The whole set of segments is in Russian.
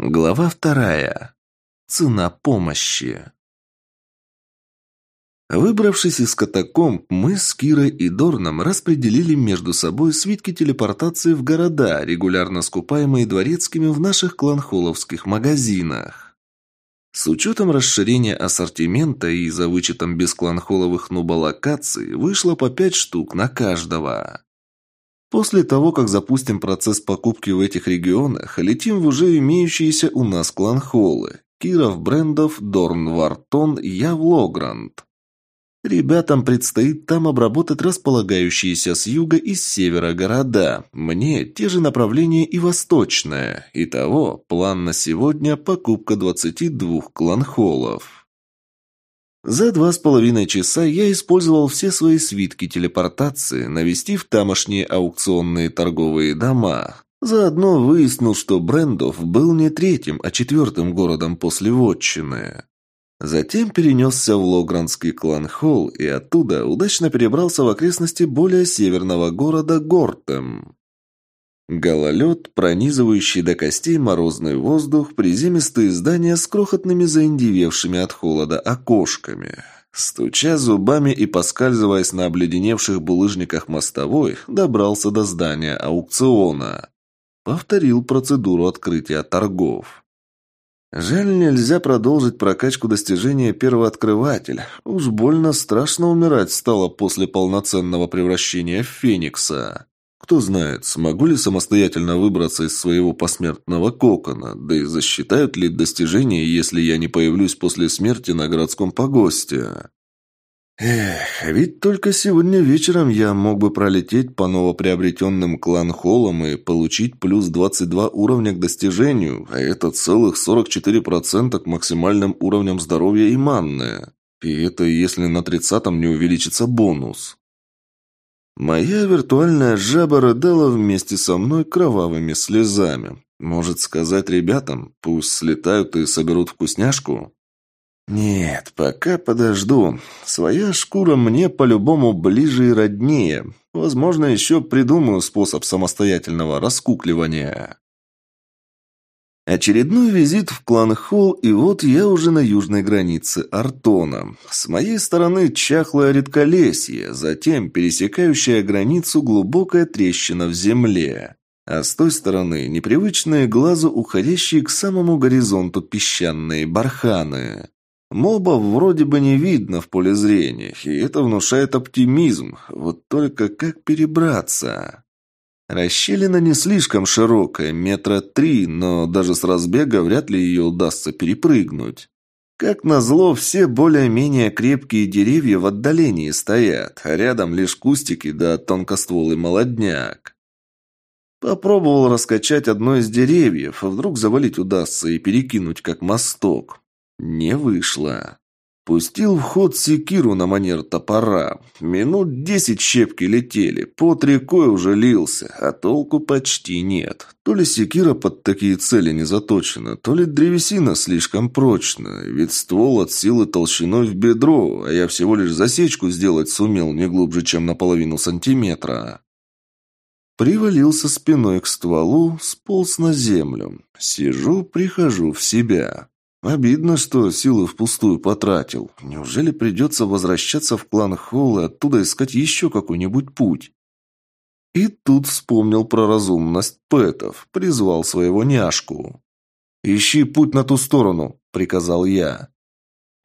Глава вторая. Цена помощи. Выбравшись из катакомб, мы с Кирой и Дорном распределили между собой свитки телепортации в города, регулярно скупаемые дворецкими в наших кланхоловских магазинах. С учетом расширения ассортимента и за вычетом бескланхоловых нуба-локаций вышло по пять штук на каждого. После того, как запустим процесс покупки в этих регионах, летим в уже имеющиеся у нас кланхолы. Киров Брендов, Дорн Вартон, я в Логранд. Ребятам предстоит там обработать располагающиеся с юга и с севера города. Мне те же направления и восточное. Итого, план на сегодня – покупка 22 кланхолов. За два с половиной часа я использовал все свои свитки телепортации, навестив тамошние аукционные торговые дома. Заодно выяснил, что Брендов был не третьим, а четвертым городом после Вотчины. Затем перенесся в Логранский клан-холл и оттуда удачно перебрался в окрестности более северного города Гортем. Гололед, пронизывающий до костей морозный воздух, приземистые здания с крохотными заиндевевшими от холода окошками. Стуча зубами и поскальзываясь на обледеневших булыжниках мостовой, добрался до здания аукциона. Повторил процедуру открытия торгов. Жаль, нельзя продолжить прокачку достижения первооткрывателя. Уж больно страшно умирать стало после полноценного превращения в Феникса. Кто знает, смогу ли самостоятельно выбраться из своего посмертного кокона, да и засчитают ли достижения, если я не появлюсь после смерти на городском погосте. Эх, ведь только сегодня вечером я мог бы пролететь по новоприобретенным клан-холлам и получить плюс 22 уровня к достижению, а это целых 44% к максимальным уровням здоровья и манны. И это если на 30-м не увеличится бонус. Моя виртуальная жаба рыдала вместе со мной кровавыми слезами. Может сказать ребятам, пусть слетают и соберут вкусняшку? Нет, пока подожду. Своя шкура мне по-любому ближе и роднее. Возможно, еще придумаю способ самостоятельного раскукливания. Очередной визит в клан Холл, и вот я уже на южной границе Артона. С моей стороны чахлое редколесье, затем пересекающая границу глубокая трещина в земле. А с той стороны непривычные глазу уходящие к самому горизонту песчаные барханы. Мобов вроде бы не видно в поле зрения, и это внушает оптимизм. Вот только как перебраться? Расщелина не слишком широкая, метра три, но даже с разбега вряд ли ее удастся перепрыгнуть. Как назло, все более-менее крепкие деревья в отдалении стоят, а рядом лишь кустики да тонкостволый молодняк. Попробовал раскачать одно из деревьев, а вдруг завалить удастся и перекинуть как мосток. Не вышло. Пустил в ход секиру на манер топора. Минут десять щепки летели, под рекой уже лился, а толку почти нет. То ли секира под такие цели не заточена, то ли древесина слишком прочная, ведь ствол от силы толщиной в бедро, а я всего лишь засечку сделать сумел не глубже, чем на половину сантиметра. Привалился спиной к стволу, сполз на землю. Сижу, прихожу в себя. Обидно, что силы впустую потратил. Неужели придется возвращаться в клан Холл и оттуда искать еще какой-нибудь путь? И тут вспомнил про разумность пэтов, призвал своего няшку. «Ищи путь на ту сторону», — приказал я.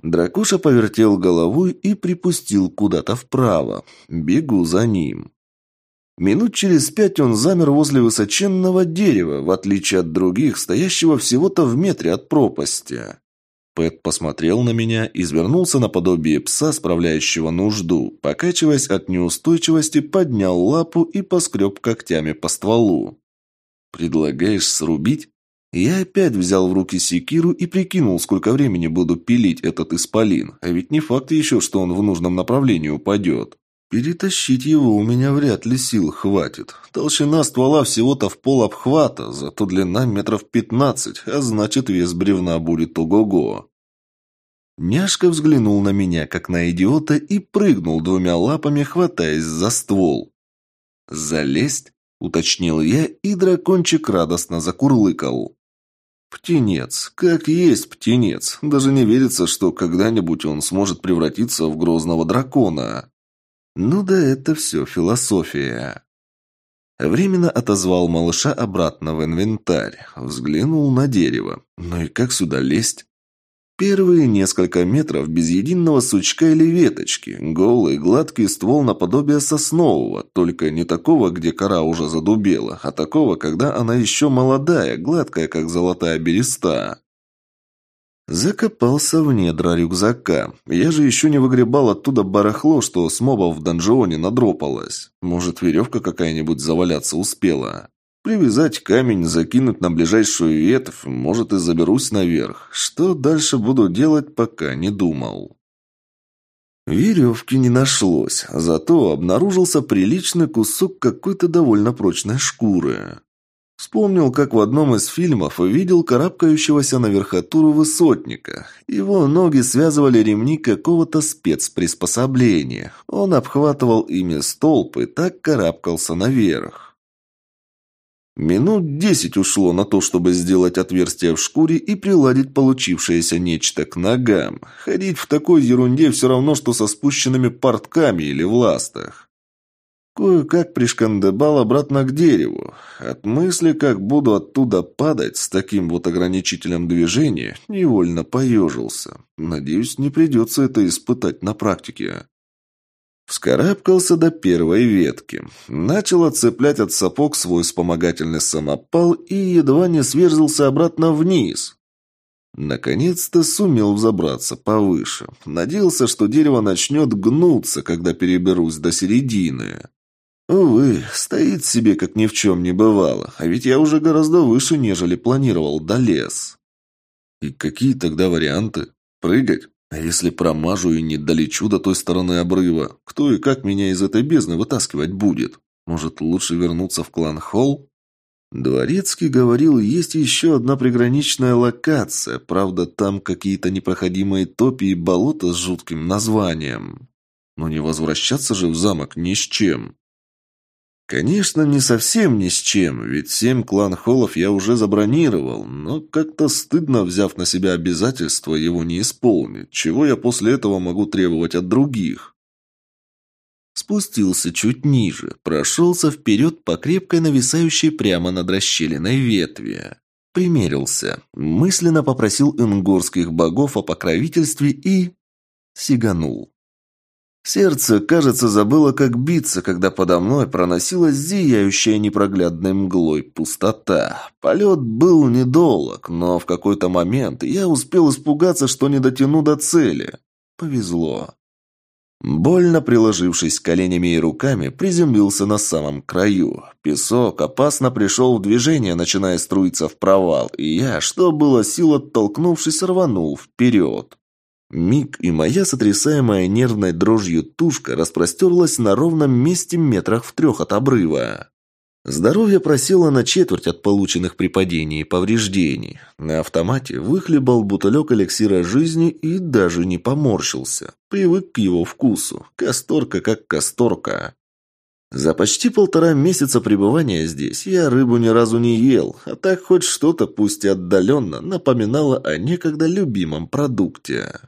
Дракуша повертел головой и припустил куда-то вправо. Бегу за ним. Минут через пять он замер возле высоченного дерева, в отличие от других, стоящего всего-то в метре от пропасти. Пэт посмотрел на меня, извернулся наподобие пса, справляющего нужду, покачиваясь от неустойчивости, поднял лапу и поскреб когтями по стволу. «Предлагаешь срубить?» Я опять взял в руки секиру и прикинул, сколько времени буду пилить этот исполин, а ведь не факт еще, что он в нужном направлении упадет. Перетащить его у меня вряд ли сил хватит. Толщина ствола всего-то в пол обхвата, зато длина метров пятнадцать, а значит вес бревна будет ого-го. Няшка взглянул на меня, как на идиота, и прыгнул двумя лапами, хватаясь за ствол. «Залезть?» — уточнил я, и дракончик радостно закурлыкал. Птенец. Как есть птенец. Даже не верится, что когда-нибудь он сможет превратиться в грозного дракона. Ну да это все философия. Временно отозвал малыша обратно в инвентарь. Взглянул на дерево. Ну и как сюда лезть? Первые несколько метров без единого сучка или веточки. Голый, гладкий ствол наподобие соснового, только не такого, где кора уже задубела, а такого, когда она еще молодая, гладкая, как золотая береста. Закопался в недра рюкзака. Я же еще не выгребал оттуда барахло, что с мобов в донжионе надропалось. Может, веревка какая-нибудь заваляться успела. Привязать камень, закинуть на ближайшую ветвь, может и заберусь наверх. Что дальше буду делать, пока не думал. Веревки не нашлось, зато обнаружился приличный кусок какой-то довольно прочной шкуры. Вспомнил, как в одном из фильмов увидел карабкающегося на верхотуру высотника. Его ноги связывали ремни какого-то спецприспособления. Он обхватывал ими столб и так карабкался наверх. Минут десять ушло на то, чтобы сделать отверстие в шкуре и приладить получившееся нечто к ногам. Ходить в такой ерунде все равно, что со спущенными портками или в ластах. Кое-как пришкандыбал обратно к дереву. От мысли, как буду оттуда падать с таким вот ограничителем движения, невольно поежился. Надеюсь, не придется это испытать на практике. Вскарабкался до первой ветки. Начал отцеплять от сапог свой вспомогательный самопал и едва не сверзился обратно вниз. Наконец-то сумел взобраться повыше. Надеялся, что дерево начнет гнуться, когда переберусь до середины. Увы, стоит себе, как ни в чем не бывало, а ведь я уже гораздо выше, нежели планировал, долез. И какие тогда варианты? Прыгать? А если промажу и не долечу до той стороны обрыва, кто и как меня из этой бездны вытаскивать будет? Может, лучше вернуться в клан Холл? Дворецкий говорил, есть еще одна приграничная локация, правда, там какие-то непроходимые топи и болота с жутким названием. Но не возвращаться же в замок ни с чем. Конечно, не совсем ни с чем, ведь семь клан-холлов я уже забронировал, но как-то стыдно, взяв на себя обязательство, его не исполнить. Чего я после этого могу требовать от других? Спустился чуть ниже, прошелся вперед по крепкой нависающей прямо над расщелиной ветви. Примерился, мысленно попросил ингорских богов о покровительстве и... сиганул. Сердце, кажется, забыло, как биться, когда подо мной проносилась зияющая непроглядной мглой пустота. Полет был недолг, но в какой-то момент я успел испугаться, что не дотяну до цели. Повезло. Больно приложившись коленями и руками, приземлился на самом краю. Песок опасно пришел в движение, начиная струиться в провал, и я, что было сил оттолкнувшись, рванул вперед. Миг, и моя сотрясаемая нервной дрожью тушка распростерлась на ровном месте метрах в трех от обрыва. Здоровье просело на четверть от полученных при падении повреждений. На автомате выхлебал бутылек эликсира жизни и даже не поморщился. Привык к его вкусу. Касторка как касторка. За почти полтора месяца пребывания здесь я рыбу ни разу не ел, а так хоть что-то, пусть и отдаленно, напоминало о некогда любимом продукте.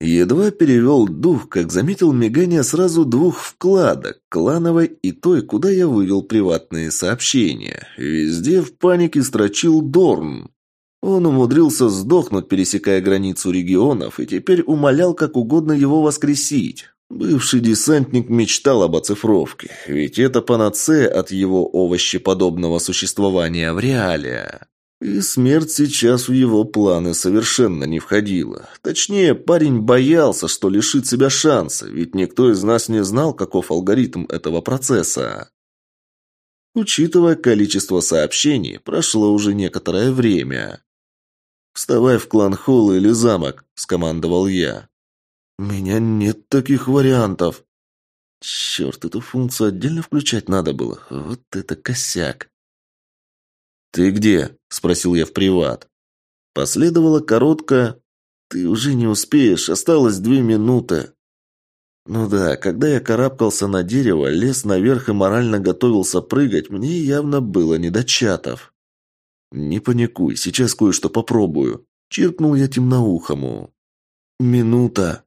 Едва перевел дух, как заметил мигание сразу двух вкладок, клановой и той, куда я вывел приватные сообщения. Везде в панике строчил Дорн. Он умудрился сдохнуть, пересекая границу регионов, и теперь умолял как угодно его воскресить. Бывший десантник мечтал об оцифровке, ведь это панацея от его овощеподобного существования в реале. И смерть сейчас в его планы совершенно не входила. Точнее, парень боялся, что лишит себя шанса, ведь никто из нас не знал, каков алгоритм этого процесса. Учитывая количество сообщений, прошло уже некоторое время. «Вставай в клан Холл или замок», – скомандовал я. «У меня нет таких вариантов». Черт, эту функцию отдельно включать надо было. Вот это косяк. «Ты где?» – спросил я в приват. Последовала короткая «Ты уже не успеешь, осталось две минуты». Ну да, когда я карабкался на дерево, лез наверх и морально готовился прыгать, мне явно было не до чатов. «Не паникуй, сейчас кое-что попробую», – чиркнул я темноухому. «Минута».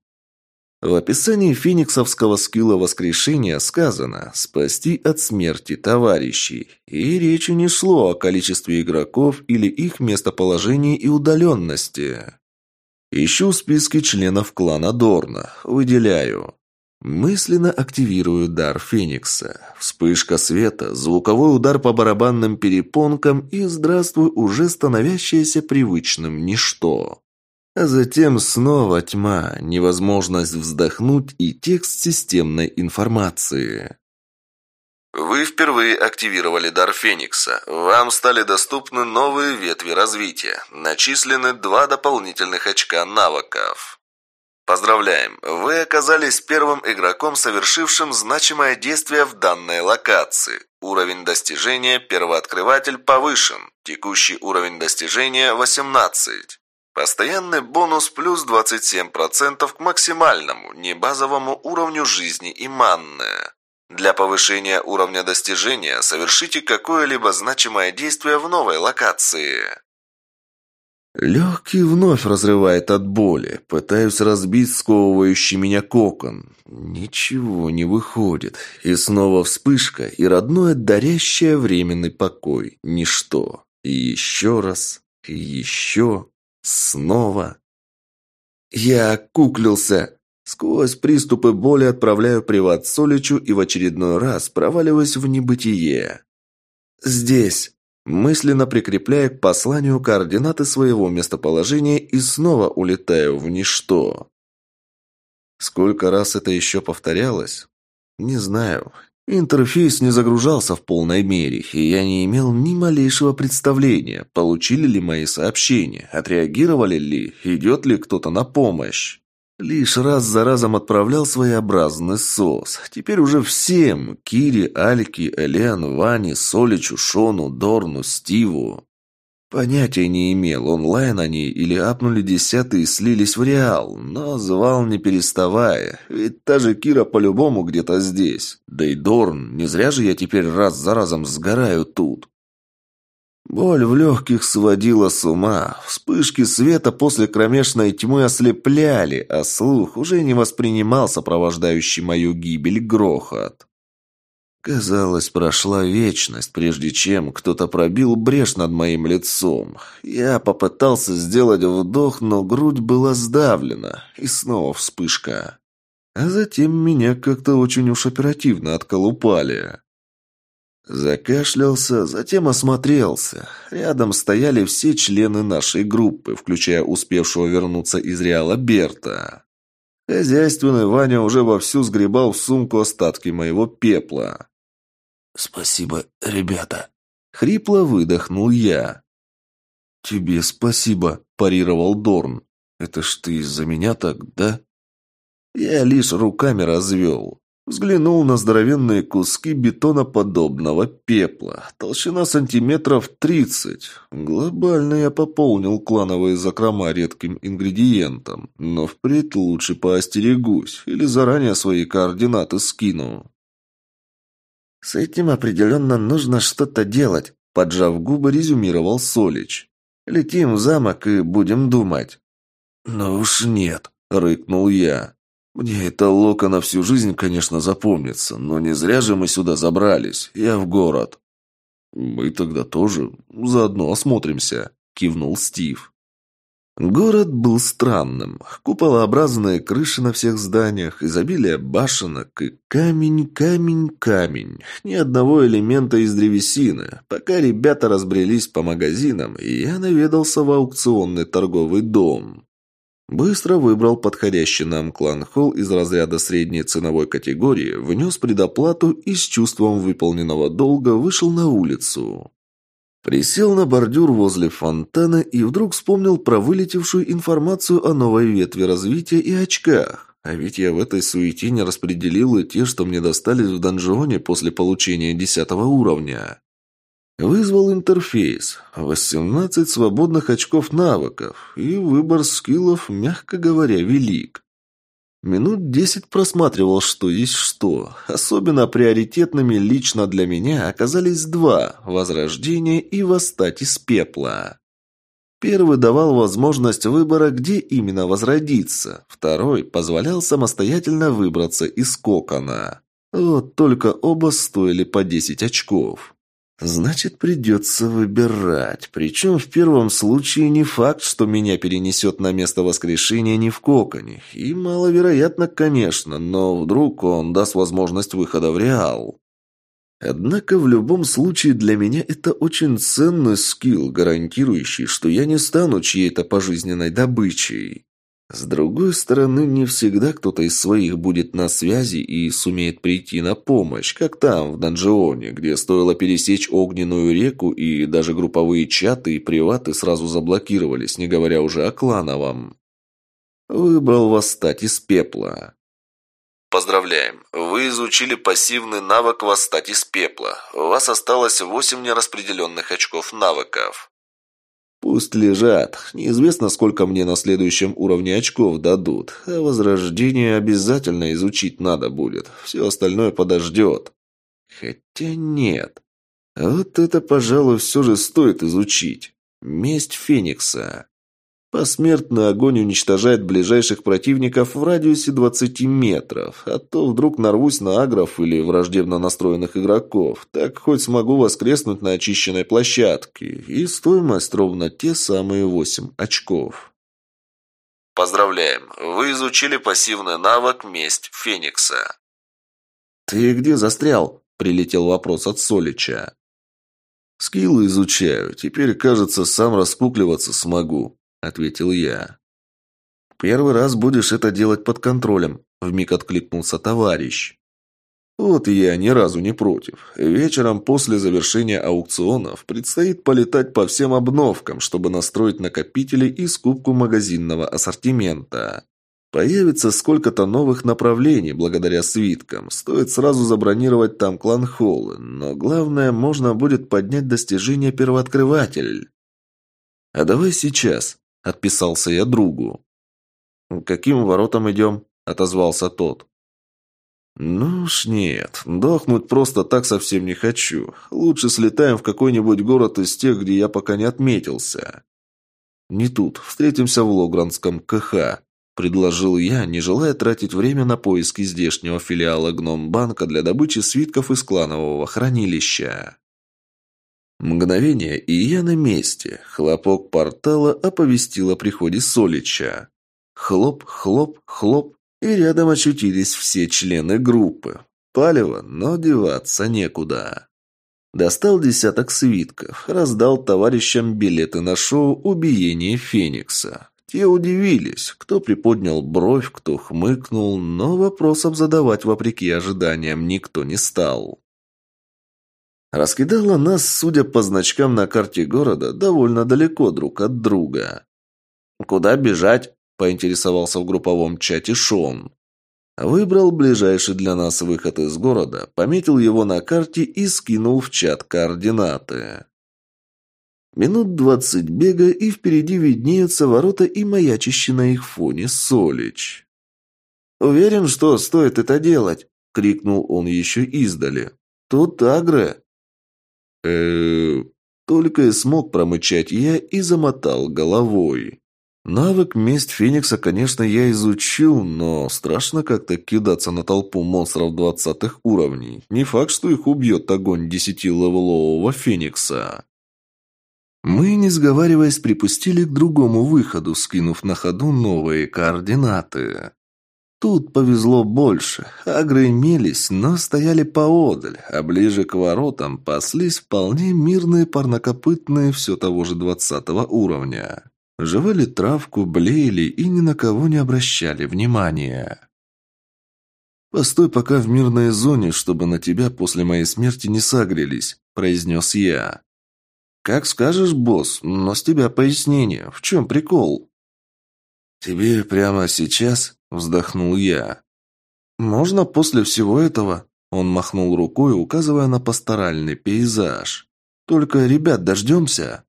В описании фениксовского скилла воскрешения сказано «спасти от смерти товарищей», и речи не шло о количестве игроков или их местоположении и удаленности. Ищу списки членов клана Дорна, выделяю. Мысленно активирую дар Феникса. Вспышка света, звуковой удар по барабанным перепонкам и здравствуй уже становящееся привычным ничто. А затем снова тьма, невозможность вздохнуть и текст системной информации. Вы впервые активировали дар Феникса. Вам стали доступны новые ветви развития. Начислены два дополнительных очка навыков. Поздравляем! Вы оказались первым игроком, совершившим значимое действие в данной локации. Уровень достижения «Первооткрыватель» повышен. Текущий уровень достижения – 18. Постоянный бонус плюс 27% к максимальному, небазовому уровню жизни и манны. Для повышения уровня достижения совершите какое-либо значимое действие в новой локации. Легкий вновь разрывает от боли. Пытаюсь разбить сковывающий меня кокон. Ничего не выходит. И снова вспышка, и родное дарящее временный покой. Ничто. И еще раз. И еще. Снова. Я куклился. Сквозь приступы боли отправляю приват Соличу и в очередной раз проваливаюсь в небытие. Здесь. Мысленно прикрепляя к посланию координаты своего местоположения и снова улетаю в ничто. Сколько раз это еще повторялось? Не знаю. Интерфейс не загружался в полной мере, и я не имел ни малейшего представления, получили ли мои сообщения, отреагировали ли, идет ли кто-то на помощь. Лишь раз за разом отправлял своеобразный сос. Теперь уже всем – Кире, Альке, Элен, Ване, Соличу, Шону, Дорну, Стиву. Понятия не имел, онлайн они или апнули десятые и слились в реал, но звал не переставая, ведь та же Кира по-любому где-то здесь. Да и Дорн, не зря же я теперь раз за разом сгораю тут. Боль в легких сводила с ума, вспышки света после кромешной тьмы ослепляли, а слух уже не воспринимал сопровождающий мою гибель грохот. Казалось, прошла вечность, прежде чем кто-то пробил брешь над моим лицом. Я попытался сделать вдох, но грудь была сдавлена, и снова вспышка. А затем меня как-то очень уж оперативно отколупали. Закашлялся, затем осмотрелся. Рядом стояли все члены нашей группы, включая успевшего вернуться из Реала Берта. Хозяйственный Ваня уже вовсю сгребал в сумку остатки моего пепла. «Спасибо, ребята!» Хрипло выдохнул я. «Тебе спасибо», – парировал Дорн. «Это ж ты из-за меня так, да?» Я лишь руками развел. Взглянул на здоровенные куски бетоноподобного пепла. Толщина сантиметров тридцать. Глобально я пополнил клановые закрома редким ингредиентом. Но впредь лучше поостерегусь или заранее свои координаты скину. «С этим определенно нужно что-то делать», – поджав губы, резюмировал Солич. «Летим в замок и будем думать». «Ну уж нет», – рыкнул я. «Мне это лока на всю жизнь, конечно, запомнится, но не зря же мы сюда забрались. Я в город». «Мы тогда тоже заодно осмотримся», – кивнул Стив. Город был странным. Куполообразные крыши на всех зданиях, изобилие башенок и камень, камень, камень. Ни одного элемента из древесины. Пока ребята разбрелись по магазинам, я наведался в аукционный торговый дом. Быстро выбрал подходящий нам клан-холл из разряда средней ценовой категории, внес предоплату и с чувством выполненного долга вышел на улицу. Присел на бордюр возле фонтана и вдруг вспомнил про вылетевшую информацию о новой ветви развития и очках. А ведь я в этой суете не распределил и те, что мне достались в донжоне после получения десятого уровня. Вызвал интерфейс. 18 свободных очков навыков. И выбор скиллов, мягко говоря, велик. Минут десять просматривал, что есть что. Особенно приоритетными лично для меня оказались два – возрождение и восстать из пепла. Первый давал возможность выбора, где именно возродиться. Второй позволял самостоятельно выбраться из кокона. Вот только оба стоили по 10 очков. Значит, придется выбирать. Причем в первом случае не факт, что меня перенесет на место воскрешения не в коконе. И маловероятно, конечно, но вдруг он даст возможность выхода в реал. Однако в любом случае для меня это очень ценный скилл, гарантирующий, что я не стану чьей-то пожизненной добычей. С другой стороны, не всегда кто-то из своих будет на связи и сумеет прийти на помощь, как там, в Данжионе, где стоило пересечь огненную реку, и даже групповые чаты и приваты сразу заблокировались, не говоря уже о клановом. Выбрал восстать из пепла. Поздравляем! Вы изучили пассивный навык «Восстать из пепла». У вас осталось 8 нераспределенных очков навыков. Пусть лежат. Неизвестно, сколько мне на следующем уровне очков дадут. А возрождение обязательно изучить надо будет. Все остальное подождет. Хотя нет. Вот это, пожалуй, все же стоит изучить. Месть Феникса. Посмертный огонь уничтожает ближайших противников в радиусе 20 метров, а то вдруг нарвусь на агров или враждебно настроенных игроков, так хоть смогу воскреснуть на очищенной площадке, и стоимость ровно те самые 8 очков. Поздравляем, вы изучили пассивный навык «Месть Феникса». «Ты где застрял?» – прилетел вопрос от Солича. «Скиллы изучаю, теперь, кажется, сам раскукливаться смогу», – ответил я. «Первый раз будешь это делать под контролем», – вмиг откликнулся товарищ. «Вот я ни разу не против. Вечером после завершения аукционов предстоит полетать по всем обновкам, чтобы настроить накопители и скупку магазинного ассортимента. Появится сколько-то новых направлений благодаря свиткам. Стоит сразу забронировать там клан-холлы, но главное, можно будет поднять достижение первооткрыватель. А давай сейчас, Отписался я другу. «Каким воротам идем?» – отозвался тот. «Ну уж нет, дохнуть просто так совсем не хочу. Лучше слетаем в какой-нибудь город из тех, где я пока не отметился». «Не тут. Встретимся в Логранском КХ», – предложил я, не желая тратить время на поиски здешнего филиала Гномбанка для добычи свитков из кланового хранилища. Мгновение, и я на месте. Хлопок портала оповестил о приходе Солича. Хлоп, хлоп, хлоп, и рядом очутились все члены группы. Палево, но деваться некуда. Достал десяток свитков, раздал товарищам билеты на шоу «Убиение Феникса». Те удивились, кто приподнял бровь, кто хмыкнул, но вопросов задавать вопреки ожиданиям никто не стал. Раскидала нас, судя по значкам на карте города, довольно далеко друг от друга. «Куда бежать?» – поинтересовался в групповом чате Шон. Выбрал ближайший для нас выход из города, пометил его на карте и скинул в чат координаты. Минут двадцать бега, и впереди виднеются ворота и маячащий на их фоне Солич. «Уверен, что стоит это делать?» — крикнул он еще издали. «Тут агры!» Э Только и смог промычать я и замотал головой. Навык «Месть Феникса», конечно, я изучил, но страшно как-то кидаться на толпу монстров двадцатых уровней. Не факт, что их убьет огонь десятилевелового Феникса. Мы, не сговариваясь, припустили к другому выходу, скинув на ходу новые координаты. Тут повезло больше. Агры имелись, но стояли поодаль, а ближе к воротам паслись вполне мирные парнокопытные все того же двадцатого уровня. Жевали травку, блеяли и ни на кого не обращали внимания. «Постой пока в мирной зоне, чтобы на тебя после моей смерти не сагрелись», – произнес я. «Как скажешь, босс, но с тебя пояснение. В чем прикол?» «Тебе прямо сейчас?» – вздохнул я. «Можно после всего этого?» Он махнул рукой, указывая на пасторальный пейзаж. «Только, ребят, дождемся?»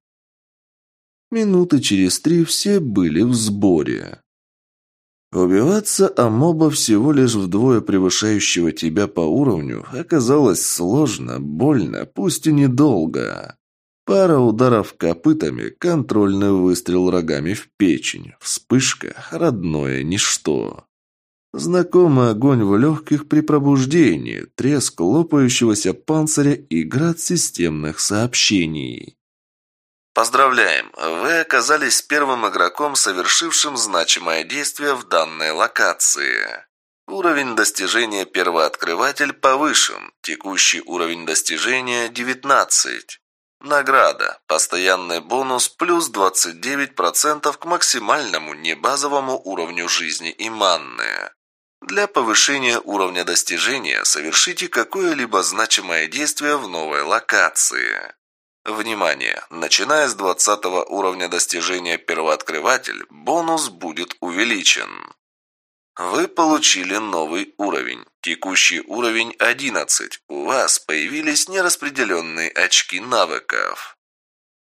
Минуты через три все были в сборе. Убиваться о моба всего лишь вдвое превышающего тебя по уровню оказалось сложно, больно, пусть и недолго. Пара ударов копытами, контрольный выстрел рогами в печень, вспышка, родное ничто. Знакомый огонь в легких при пробуждении, треск лопающегося панциря и град системных сообщений. Поздравляем! Вы оказались первым игроком, совершившим значимое действие в данной локации. Уровень достижения первооткрыватель повышен. Текущий уровень достижения 19. Награда. Постоянный бонус плюс 29% к максимальному небазовому уровню жизни и манны. Для повышения уровня достижения совершите какое-либо значимое действие в новой локации. Внимание! Начиная с 20 уровня достижения первооткрыватель, бонус будет увеличен. Вы получили новый уровень. Текущий уровень 11. У вас появились нераспределенные очки навыков.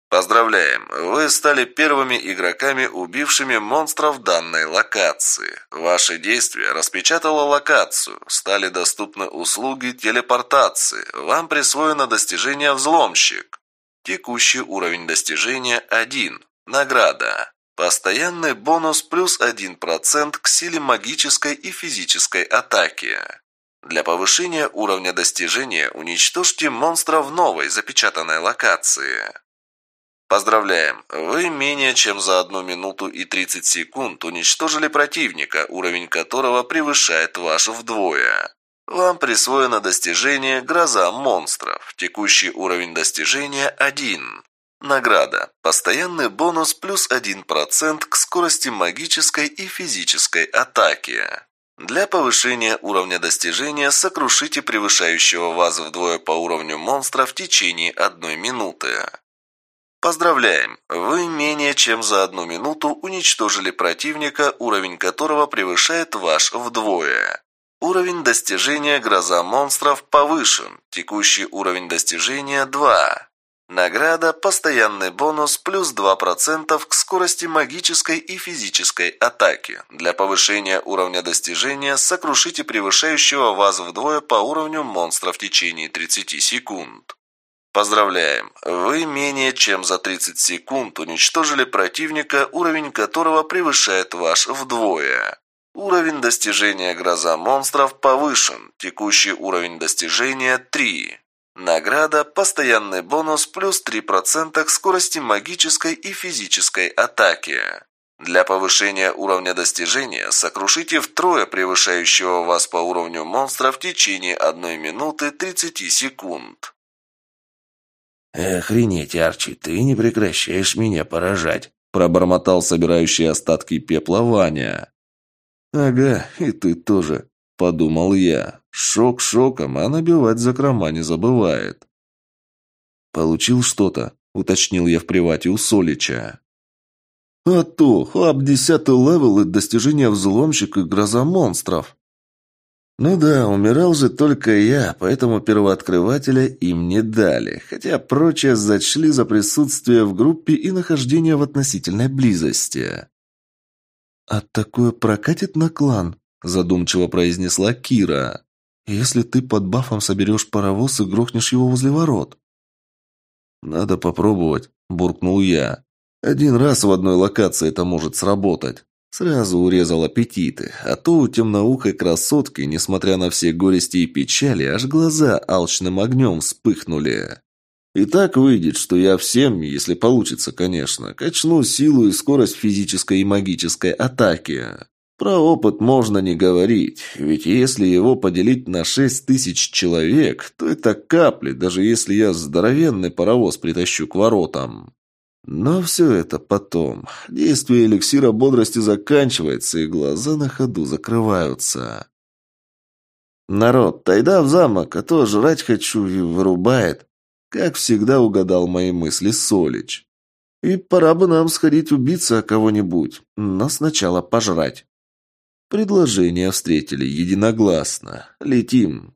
Поздравляем! Вы стали первыми игроками, убившими монстров данной локации. Ваше действие распечатало локацию. Стали доступны услуги телепортации. Вам присвоено достижение «Взломщик». Текущий уровень достижения 1. Награда. Постоянный бонус плюс 1% к силе магической и физической атаки. Для повышения уровня достижения уничтожьте монстра в новой запечатанной локации. Поздравляем! Вы менее чем за 1 минуту и 30 секунд уничтожили противника, уровень которого превышает ваш вдвое. Вам присвоено достижение «Гроза монстров». Текущий уровень достижения – 1. Награда. Постоянный бонус плюс 1% к скорости магической и физической атаки. Для повышения уровня достижения сокрушите превышающего вас вдвое по уровню монстра в течение одной минуты. Поздравляем! Вы менее чем за одну минуту уничтожили противника, уровень которого превышает ваш вдвое. Уровень достижения «Гроза монстров» повышен. Текущий уровень достижения 2. Награда «Постоянный бонус» плюс 2% к скорости магической и физической атаки. Для повышения уровня достижения сокрушите превышающего вас вдвое по уровню монстра в течение 30 секунд. Поздравляем! Вы менее чем за 30 секунд уничтожили противника, уровень которого превышает ваш вдвое. Уровень достижения «Гроза монстров» повышен. Текущий уровень достижения – 3. Награда – постоянный бонус плюс 3% к скорости магической и физической атаки. Для повышения уровня достижения сокрушите втрое превышающего вас по уровню монстра в течение 1 минуты 30 секунд. «Охренеть, Арчи, ты не прекращаешь меня поражать», – пробормотал собирающий остатки пепла Ваня. «Ага, и ты тоже», – подумал я. Шок шоком, а набивать закрома не забывает. «Получил что-то», – уточнил я в привате у Солича. «А то, ап десятый левел и достижение взломщик и гроза монстров». Ну да, умирал же только я, поэтому первооткрывателя им не дали, хотя прочие зачли за присутствие в группе и нахождение в относительной близости. «А такое прокатит на клан?» – задумчиво произнесла Кира. «Если ты под бафом соберешь паровоз и грохнешь его возле ворот?» «Надо попробовать», – буркнул я. «Один раз в одной локации это может сработать». Сразу урезал аппетиты, а то у темноухой красотки, несмотря на все горести и печали, аж глаза алчным огнем вспыхнули. И так выйдет, что я всем, если получится, конечно, качну силу и скорость физической и магической атаки. Про опыт можно не говорить, ведь если его поделить на шесть тысяч человек, то это капли, даже если я здоровенный паровоз притащу к воротам. Но все это потом. Действие эликсира бодрости заканчивается, и глаза на ходу закрываются. «Народ, тайда в замок, а то жрать хочу и вырубает», как всегда угадал мои мысли Солич. И пора бы нам сходить убиться кого-нибудь, но сначала пожрать. Предложение встретили единогласно. Летим.